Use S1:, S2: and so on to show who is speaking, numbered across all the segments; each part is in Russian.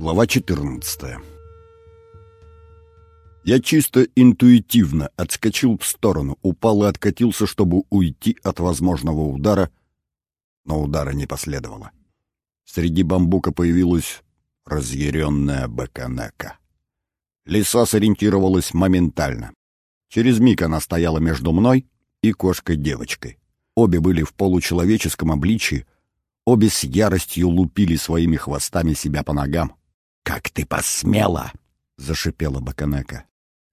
S1: Глава 14 Я чисто интуитивно отскочил в сторону, упал и откатился, чтобы уйти от возможного удара, но удара не последовало. Среди бамбука появилась разъяренная баканака. Лиса сориентировалась моментально. Через миг она стояла между мной и кошкой-девочкой. Обе были в получеловеческом обличии, обе с яростью лупили своими хвостами себя по ногам. «Как ты посмела!» — зашипела Баканека.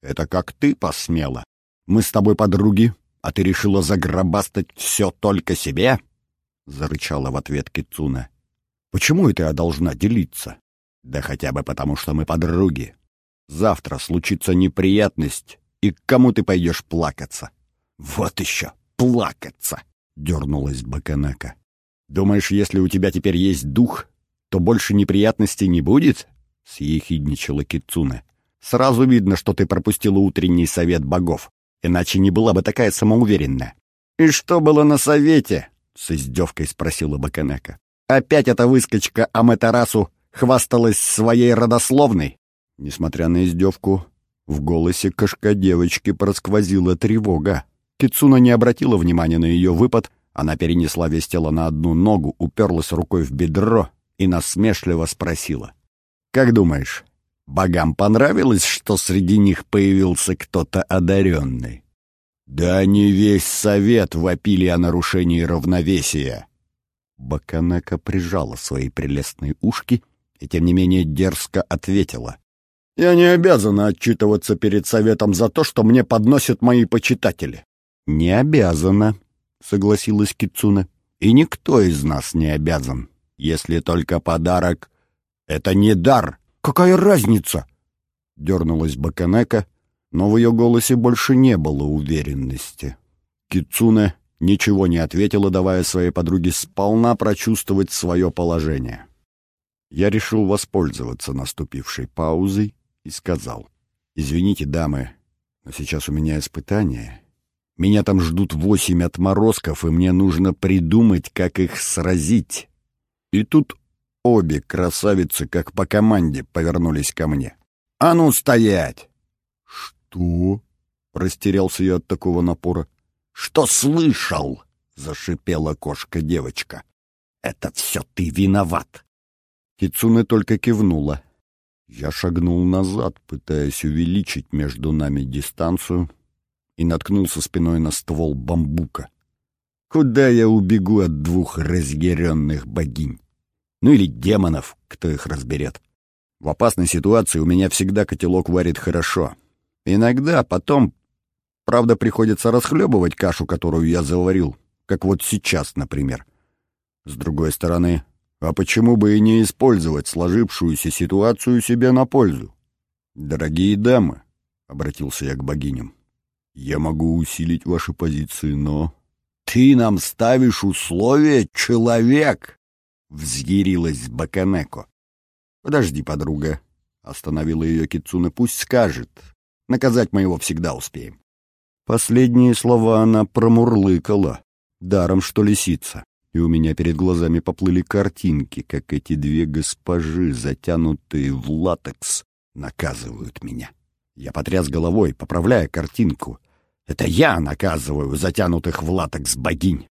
S1: «Это как ты посмела? Мы с тобой подруги, а ты решила загробастать все только себе?» — зарычала в ответ Кицуна. «Почему это я должна делиться?» «Да хотя бы потому, что мы подруги. Завтра случится неприятность, и к кому ты пойдешь плакаться?» «Вот еще! Плакаться!» — дернулась Баканака. «Думаешь, если у тебя теперь есть дух, то больше неприятностей не будет?» — съехидничала Кицуна. «Сразу видно, что ты пропустила утренний совет богов, иначе не была бы такая самоуверенная». «И что было на совете?» — с издевкой спросила Баканека. «Опять эта выскочка Аметарасу хвасталась своей родословной?» Несмотря на издевку, в голосе кошка девочки просквозила тревога. Кицуна не обратила внимания на ее выпад, она перенесла весь тело на одну ногу, уперлась рукой в бедро и насмешливо спросила. «Как думаешь, богам понравилось, что среди них появился кто-то одаренный?» «Да не весь совет вопили о нарушении равновесия!» Баканека прижала свои прелестные ушки и, тем не менее, дерзко ответила. «Я не обязана отчитываться перед советом за то, что мне подносят мои почитатели. «Не обязана», — согласилась Кицуна. «И никто из нас не обязан, если только подарок — это не дар. Какая разница?» Дернулась Баканека, но в ее голосе больше не было уверенности. Кицуна ничего не ответила, давая своей подруге сполна прочувствовать свое положение. Я решил воспользоваться наступившей паузой и сказал. «Извините, дамы, но сейчас у меня испытание, меня там ждут восемь отморозков, и мне нужно придумать, как их сразить. И тут обе красавицы, как по команде, повернулись ко мне. «А ну, стоять!» «Что?» — растерялся я от такого напора. «Что слышал?» — зашипела кошка-девочка. «Это все ты виноват!» Кицуне только кивнула. Я шагнул назад, пытаясь увеличить между нами дистанцию, и наткнулся спиной на ствол бамбука. Куда я убегу от двух разъяренных богинь? Ну или демонов, кто их разберет. В опасной ситуации у меня всегда котелок варит хорошо. Иногда потом, правда, приходится расхлебывать кашу, которую я заварил, как вот сейчас, например. С другой стороны, а почему бы и не использовать сложившуюся ситуацию себе на пользу? «Дорогие дамы», — обратился я к богиням, я могу усилить ваши позиции, но... Ты нам ставишь условия, человек! Взъярилась Баканеко. Подожди, подруга. Остановила ее Кицуна. Пусть скажет. Наказать мы его всегда успеем. Последние слова она промурлыкала. Даром, что лисица. И у меня перед глазами поплыли картинки, как эти две госпожи, затянутые в латекс, наказывают меня. Я потряс головой, поправляя картинку. Это я наказываю затянутых в латекс богинь.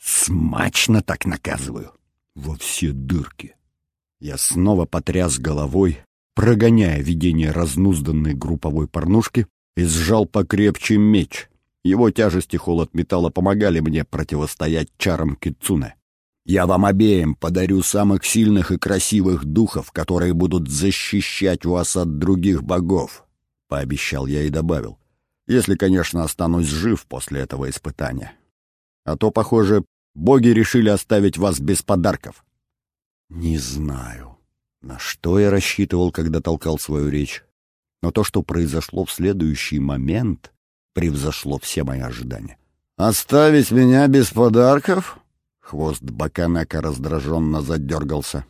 S1: Смачно так наказываю. Во все дырки. Я снова потряс головой, прогоняя видение разнузданной групповой порнушки, и сжал покрепче меч. Его тяжесть и холод металла помогали мне противостоять чарам Кицуне. Я вам обеим подарю самых сильных и красивых духов, которые будут защищать вас от других богов, — пообещал я и добавил. Если, конечно, останусь жив после этого испытания. А то, похоже, боги решили оставить вас без подарков. Не знаю, на что я рассчитывал, когда толкал свою речь. Но то, что произошло в следующий момент, превзошло все мои ожидания. «Оставить меня без подарков?» Хвост Баканака раздраженно задергался.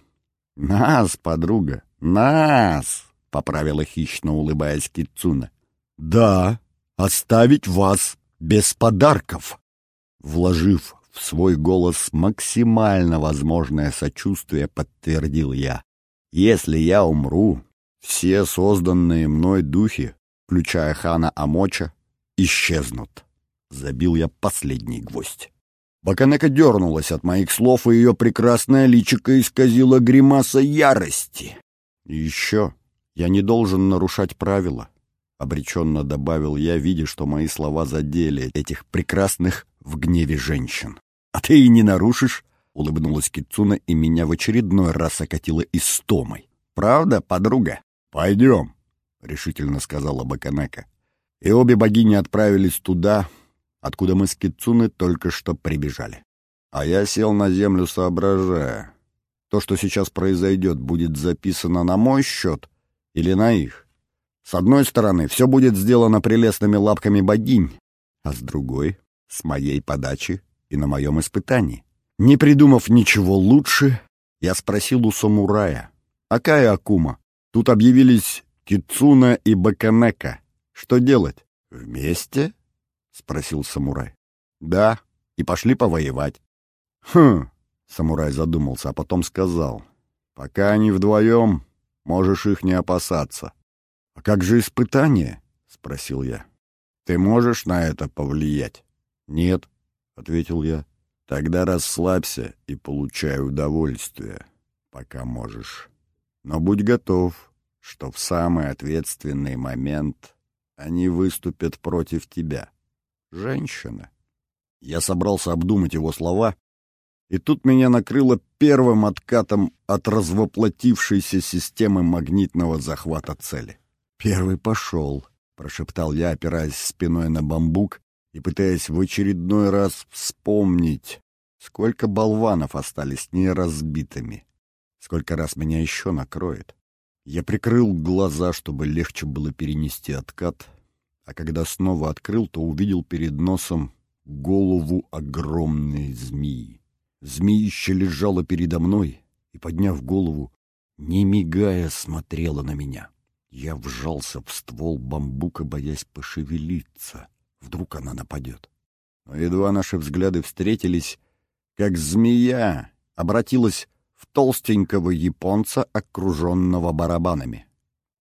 S1: «Нас, подруга, нас!» — поправила хищно, улыбаясь Кицуна. «Да, оставить вас без подарков!» Вложив в свой голос максимально возможное сочувствие, подтвердил я. Если я умру, все созданные мной духи, включая хана Амоча, исчезнут. Забил я последний гвоздь. Баканека дернулась от моих слов, и ее прекрасное личико исказило гримаса ярости. И еще я не должен нарушать правила, — обреченно добавил я, видя, что мои слова задели этих прекрасных в гневе женщин. «А ты и не нарушишь?» — улыбнулась Кицуна, и меня в очередной раз окатила истомой. «Правда, подруга?» «Пойдем», — решительно сказала Баканека. И обе богини отправились туда, откуда мы с Кицуны только что прибежали. А я сел на землю, соображая. То, что сейчас произойдет, будет записано на мой счет или на их. С одной стороны, все будет сделано прелестными лапками богинь, а с другой — с моей подачи и на моем испытании. Не придумав ничего лучше, я спросил у самурая, «Акая Акума, тут объявились Кицуна и Баканека. Что делать?» «Вместе?» — спросил самурай. «Да, и пошли повоевать». «Хм», — самурай задумался, а потом сказал, «Пока они вдвоем, можешь их не опасаться». «А как же испытание?» — спросил я. «Ты можешь на это повлиять?» «Нет», — ответил я. «Тогда расслабься и получай удовольствие, пока можешь. Но будь готов, что в самый ответственный момент они выступят против тебя. Женщина». Я собрался обдумать его слова, и тут меня накрыло первым откатом от развоплотившейся системы магнитного захвата цели. «Первый пошел», — прошептал я, опираясь спиной на бамбук и пытаясь в очередной раз вспомнить, сколько болванов остались неразбитыми, сколько раз меня еще накроет. Я прикрыл глаза, чтобы легче было перенести откат, а когда снова открыл, то увидел перед носом голову огромной змеи. Змеище лежало передо мной и, подняв голову, не мигая, смотрела на меня. Я вжался в ствол бамбука, боясь пошевелиться. Вдруг она нападет. Но едва наши взгляды встретились, как змея обратилась в толстенького японца, окруженного барабанами.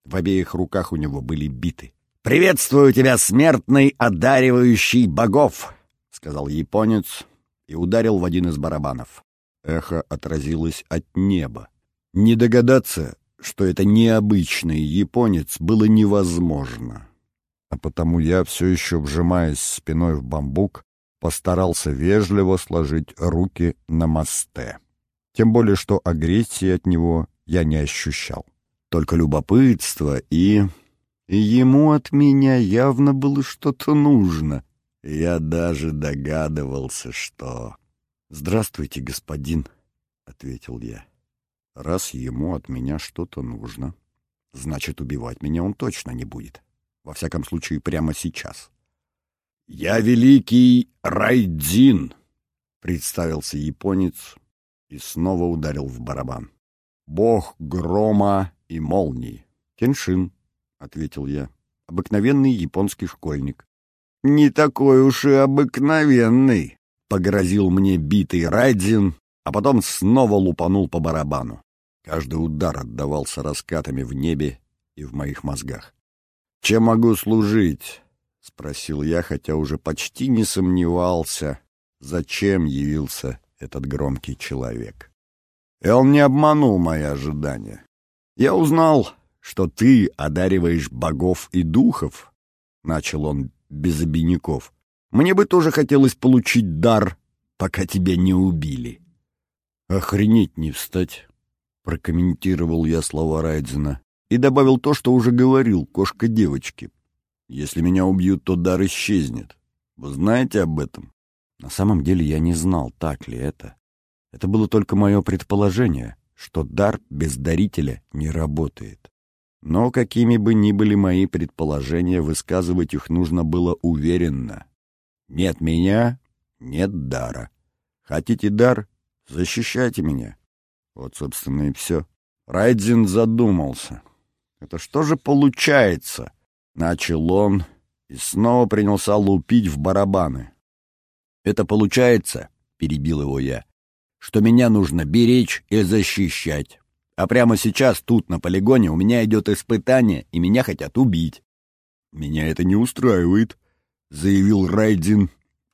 S1: В обеих руках у него были биты. «Приветствую тебя, смертный, одаривающий богов!» — сказал японец и ударил в один из барабанов. Эхо отразилось от неба. Не догадаться, что это необычный японец, было невозможно. А потому я, все еще вжимаясь спиной в бамбук, постарался вежливо сложить руки на мосте. Тем более, что агрессии от него я не ощущал. Только любопытство и... И ему от меня явно было что-то нужно. Я даже догадывался, что... «Здравствуйте, господин», — ответил я. Раз ему от меня что-то нужно, значит, убивать меня он точно не будет. Во всяком случае, прямо сейчас. «Я великий Райдзин!» — представился японец и снова ударил в барабан. «Бог грома и молнии!» «Кеншин», — ответил я, — «обыкновенный японский школьник». «Не такой уж и обыкновенный», — погрозил мне битый Райдзин, а потом снова лупанул по барабану. Каждый удар отдавался раскатами в небе и в моих мозгах. «Чем могу служить?» — спросил я, хотя уже почти не сомневался, зачем явился этот громкий человек. И он не обманул мои ожидания. «Я узнал, что ты одариваешь богов и духов», — начал он без обиняков. «Мне бы тоже хотелось получить дар, пока тебя не убили». «Охренеть не встать!» — прокомментировал я слова Райдзена и добавил то, что уже говорил, кошка девочки. «Если меня убьют, то дар исчезнет. Вы знаете об этом?» На самом деле я не знал, так ли это. Это было только мое предположение, что дар без дарителя не работает. Но какими бы ни были мои предположения, высказывать их нужно было уверенно. «Нет меня, нет дара. Хотите дар? Защищайте меня. Вот, собственно, и все. Райдзин задумался. Это что же получается? Начал он и снова принялся лупить в барабаны. Это получается, перебил его я, что меня нужно беречь и защищать. А прямо сейчас, тут, на полигоне, у меня идет испытание, и меня хотят убить. «Меня это не устраивает», — заявил Райдин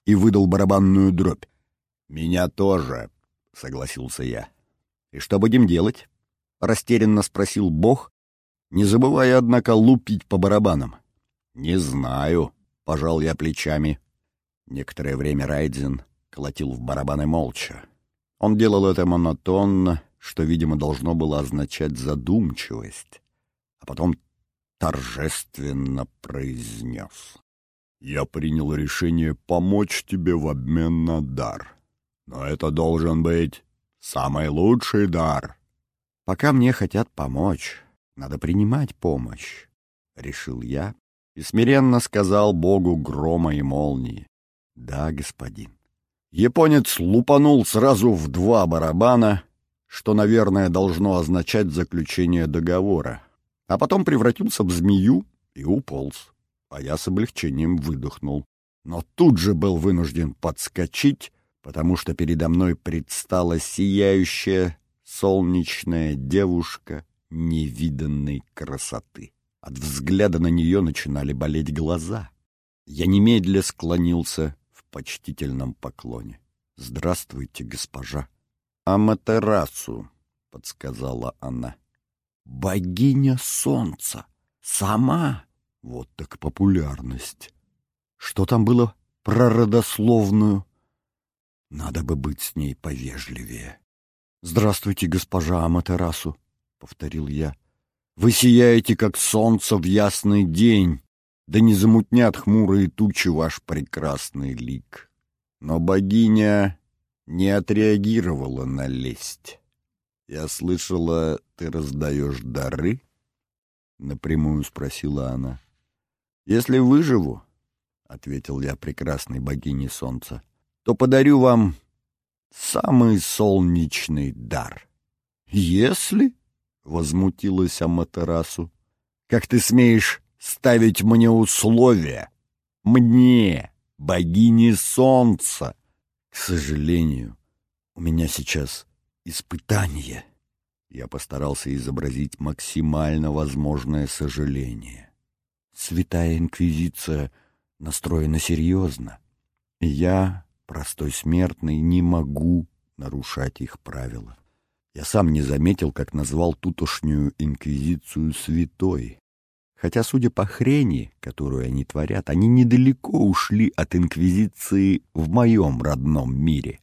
S1: и выдал барабанную дробь. «Меня тоже», — согласился я. «И что будем делать?» — растерянно спросил Бог, не забывая, однако, лупить по барабанам. «Не знаю», — пожал я плечами. Некоторое время Райдзин колотил в барабаны молча. Он делал это монотонно, что, видимо, должно было означать задумчивость, а потом торжественно произнес. «Я принял решение помочь тебе в обмен на дар. Но это должен быть самый лучший дар». «Пока мне хотят помочь, надо принимать помощь», — решил я и смиренно сказал Богу грома и молнии. «Да, господин». Японец лупанул сразу в два барабана, что, наверное, должно означать заключение договора, а потом превратился в змею и уполз, а я с облегчением выдохнул. Но тут же был вынужден подскочить, потому что передо мной предстала сияющая солнечная девушка невиданной красоты. От взгляда на нее начинали болеть глаза. Я немедля склонился в почтительном поклоне. «Здравствуйте, госпожа!» «Аматерасу», — подсказала она. «Богиня солнца! Сама!» Вот так популярность. Что там было про родословную? Надо бы быть с ней повежливее. «Здравствуйте, госпожа Аматерасу», — повторил я. «Вы сияете, как солнце в ясный день, да не замутнят хмурые тучи ваш прекрасный лик. Но богиня не отреагировала на лесть. «Я слышала, ты раздаешь дары?» — напрямую спросила она. «Если выживу, — ответил я прекрасной богине солнца, — то подарю вам самый солнечный дар». «Если?» — возмутилась Аматерасу. «Как ты смеешь ставить мне условия? Мне, богине солнца!» К сожалению, у меня сейчас испытание. Я постарался изобразить максимально возможное сожаление. Святая Инквизиция настроена серьезно, и я, простой смертный, не могу нарушать их правила. Я сам не заметил, как назвал тутошнюю Инквизицию святой. Хотя, судя по хрени, которую они творят, они недалеко ушли от Инквизиции в моем родном мире.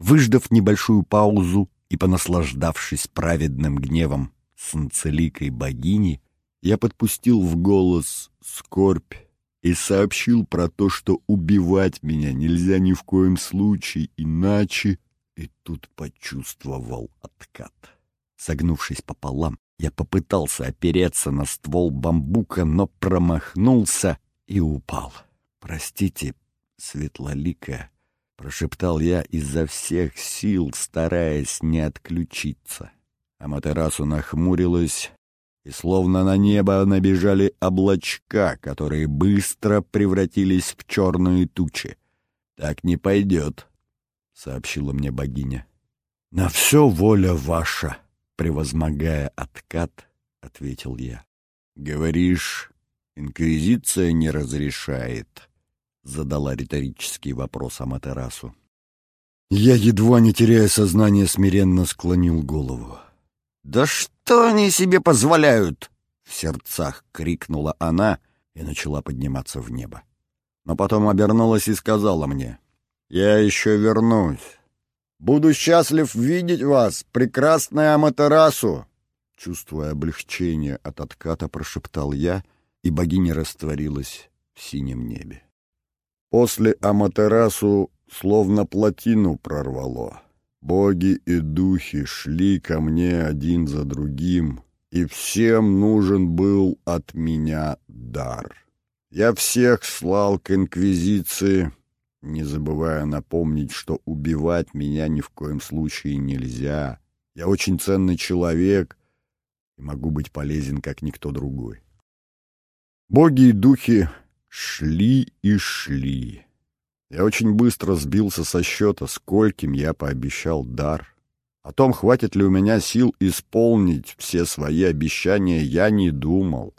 S1: Выждав небольшую паузу и понаслаждавшись праведным гневом санцеликой богини, я подпустил в голос скорбь и сообщил про то, что убивать меня нельзя ни в коем случае, иначе... И тут почувствовал откат. Согнувшись пополам, я попытался опереться на ствол бамбука, но промахнулся и упал. «Простите, светлоликая», — прошептал я изо всех сил, стараясь не отключиться. Аматерасу нахмурилась, и словно на небо набежали облачка, которые быстро превратились в черные тучи. «Так не пойдет», — сообщила мне богиня. «На все воля ваша», превозмогая откат, ответил я. «Говоришь, инквизиция не разрешает?» — задала риторический вопрос Аматерасу. Я, едва не теряя сознание, смиренно склонил голову. «Да что они себе позволяют?» — в сердцах крикнула она и начала подниматься в небо. Но потом обернулась и сказала мне, «Я еще вернусь. Буду счастлив видеть вас, прекрасная Аматерасу!» Чувствуя облегчение от отката, прошептал я, и богиня растворилась в синем небе. После Аматерасу словно плотину прорвало. Боги и духи шли ко мне один за другим, и всем нужен был от меня дар. Я всех слал к Инквизиции, не забывая напомнить, что убивать меня ни в коем случае нельзя. Я очень ценный человек и могу быть полезен, как никто другой. Боги и духи шли и шли. Я очень быстро сбился со счета, скольким я пообещал дар. О том, хватит ли у меня сил исполнить все свои обещания, я не думал.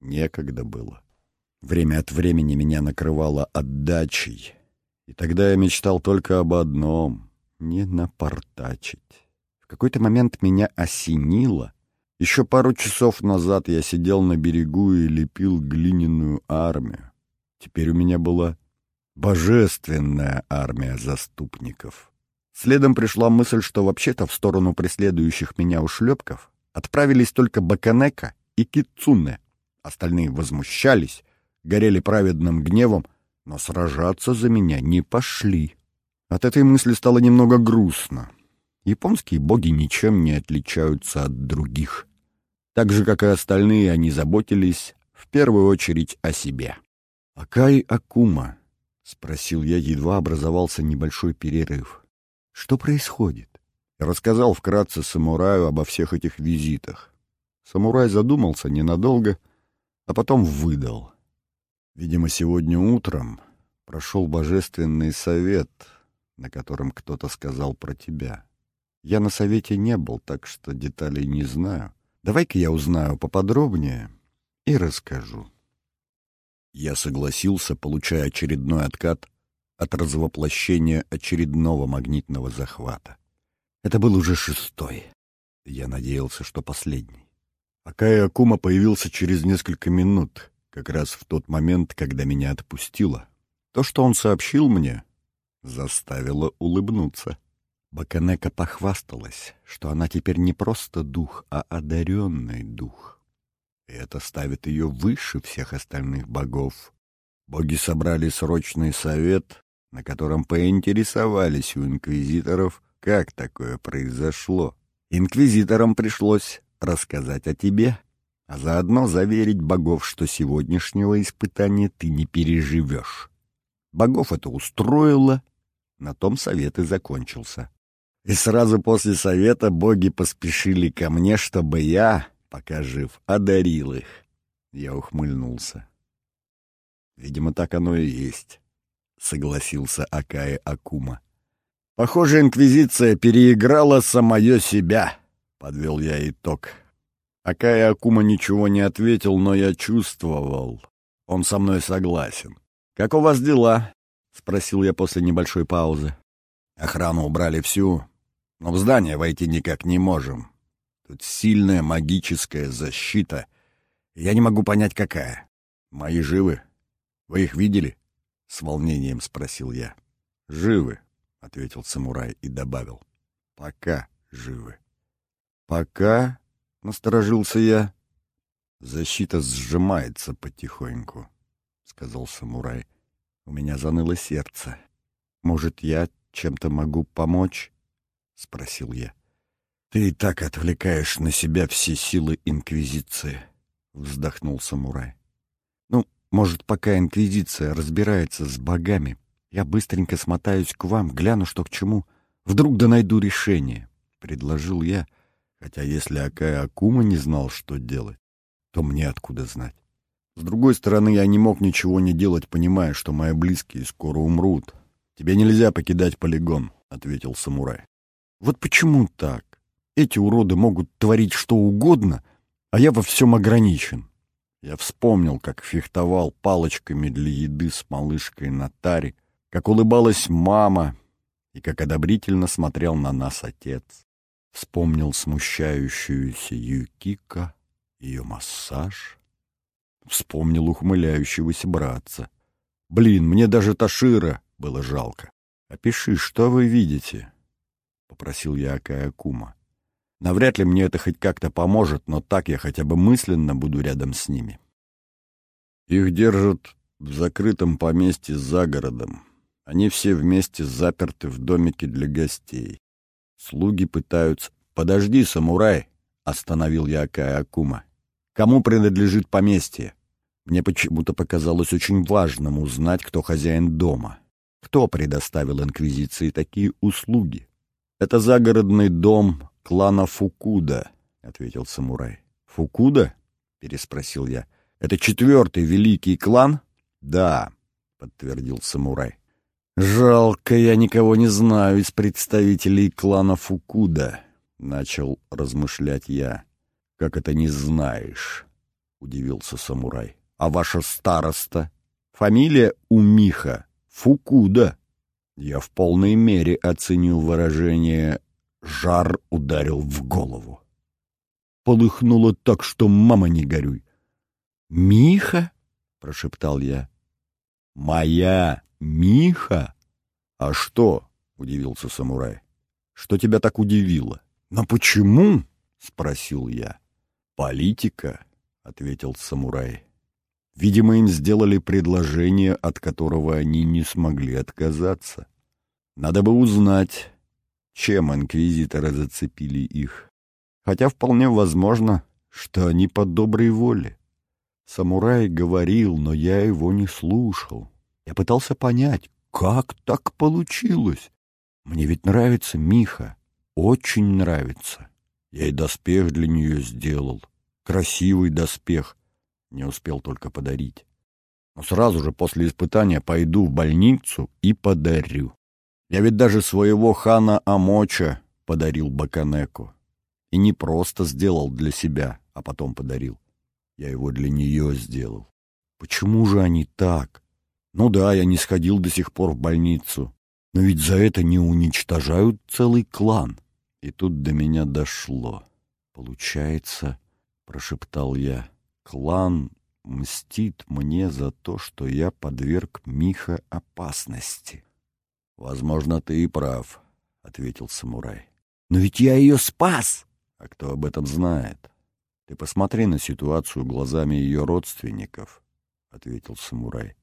S1: Некогда было. Время от времени меня накрывало отдачей, и тогда я мечтал только об одном — не напортачить. В какой-то момент меня осенило. Еще пару часов назад я сидел на берегу и лепил глиняную армию. Теперь у меня была божественная армия заступников. Следом пришла мысль, что вообще-то в сторону преследующих меня ушлепков отправились только Баканека и Кицуне. Остальные возмущались, горели праведным гневом, но сражаться за меня не пошли. От этой мысли стало немного грустно. Японские боги ничем не отличаются от других. Так же, как и остальные, они заботились в первую очередь о себе. «Акай Акума», — спросил я, едва образовался небольшой перерыв. «Что происходит?» Рассказал вкратце самураю обо всех этих визитах. Самурай задумался ненадолго, а потом выдал. Видимо, сегодня утром прошел божественный совет, на котором кто-то сказал про тебя. Я на совете не был, так что деталей не знаю. Давай-ка я узнаю поподробнее и расскажу. Я согласился, получая очередной откат от развоплощения очередного магнитного захвата. Это был уже шестой. Я надеялся, что последний. Акая Акума появился через несколько минут, как раз в тот момент, когда меня отпустило. То, что он сообщил мне, заставило улыбнуться. Баканека похвасталась, что она теперь не просто дух, а одаренный дух. И это ставит ее выше всех остальных богов. Боги собрали срочный совет, на котором поинтересовались у инквизиторов, как такое произошло. Инквизиторам пришлось рассказать о тебе, а заодно заверить богов, что сегодняшнего испытания ты не переживешь. Богов это устроило, на том совет и закончился. И сразу после совета боги поспешили ко мне, чтобы я, пока жив, одарил их. Я ухмыльнулся. Видимо, так оно и есть, — согласился Акая Акума. Похоже, Инквизиция переиграла самое себя, — подвел я итог. Акая Акума ничего не ответил, но я чувствовал. Он со мной согласен. «Как у вас дела?» — спросил я после небольшой паузы. Охрану убрали всю, но в здание войти никак не можем. Тут сильная магическая защита. Я не могу понять, какая. Мои живы? Вы их видели? С волнением спросил я. Живы, ответил самурай и добавил. Пока живы. Пока — насторожился я. «Защита сжимается потихоньку», — сказал самурай. «У меня заныло сердце. Может, я чем-то могу помочь?» — спросил я. «Ты и так отвлекаешь на себя все силы Инквизиции», — вздохнул самурай. «Ну, может, пока Инквизиция разбирается с богами, я быстренько смотаюсь к вам, гляну, что к чему. Вдруг да найду решение», — предложил я, — Хотя если Акая Акума не знал, что делать, то мне откуда знать? С другой стороны, я не мог ничего не делать, понимая, что мои близкие скоро умрут. «Тебе нельзя покидать полигон», — ответил самурай. «Вот почему так? Эти уроды могут творить что угодно, а я во всем ограничен». Я вспомнил, как фехтовал палочками для еды с малышкой на таре, как улыбалась мама и как одобрительно смотрел на нас отец. Вспомнил смущающуюся Юкика, ее массаж. Вспомнил ухмыляющегося братца. Блин, мне даже Ташира было жалко. «Опиши, что вы видите?» — попросил я Акая Кума. Навряд ли мне это хоть как-то поможет, но так я хотя бы мысленно буду рядом с ними. Их держат в закрытом поместье за городом. Они все вместе заперты в домике для гостей. Слуги пытаются... «Подожди, самурай!» — остановил я Акая Акума. «Кому принадлежит поместье?» Мне почему-то показалось очень важным узнать, кто хозяин дома. Кто предоставил Инквизиции такие услуги? «Это загородный дом клана Фукуда», — ответил самурай. «Фукуда?» — переспросил я. «Это четвертый великий клан?» «Да», — подтвердил самурай. «Жалко, я никого не знаю из представителей клана Фукуда», — начал размышлять я. «Как это не знаешь?» — удивился самурай. «А ваша староста? Фамилия у Миха Фукуда». Я в полной мере оценил выражение «жар ударил в голову». Полыхнуло так, что мама не горюй. «Миха?» — прошептал я. «Моя Миха?» «А что?» — удивился самурай. «Что тебя так удивило?» «Но почему?» — спросил я. «Политика», — ответил самурай. Видимо, им сделали предложение, от которого они не смогли отказаться. Надо бы узнать, чем инквизиторы зацепили их. Хотя вполне возможно, что они по доброй воле. Самурай говорил, но я его не слушал. Я пытался понять, как так получилось. Мне ведь нравится Миха, очень нравится. Я и доспех для нее сделал. Красивый доспех. Не успел только подарить. Но сразу же после испытания пойду в больницу и подарю. Я ведь даже своего хана Амоча подарил Баканеку. И не просто сделал для себя, а потом подарил. Я его для нее сделал. Почему же они так? Ну да, я не сходил до сих пор в больницу. Но ведь за это не уничтожают целый клан. И тут до меня дошло. Получается, прошептал я, клан мстит мне за то, что я подверг Миха опасности. Возможно, ты и прав, ответил самурай. Но ведь я ее спас! А кто об этом знает? Ты посмотри на ситуацию глазами ее родственников, ответил самурай.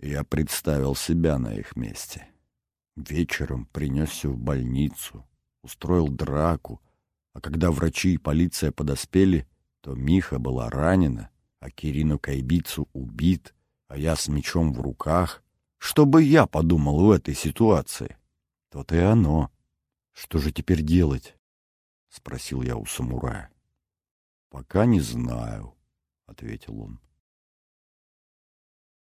S1: Я представил себя на их месте. Вечером принесся в больницу, устроил драку, а когда врачи и полиция подоспели, то Миха была ранена, а Кирину Кайбицу убит, а я с мечом в руках. Что бы я подумал в этой ситуации? То-то и оно. Что же теперь делать? — спросил я у самурая. — Пока не знаю, — ответил он.